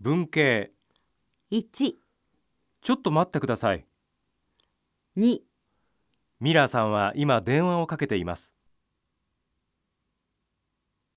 文系。1、ちょっと待ってください。2、ミラーさんは今電話をかけています。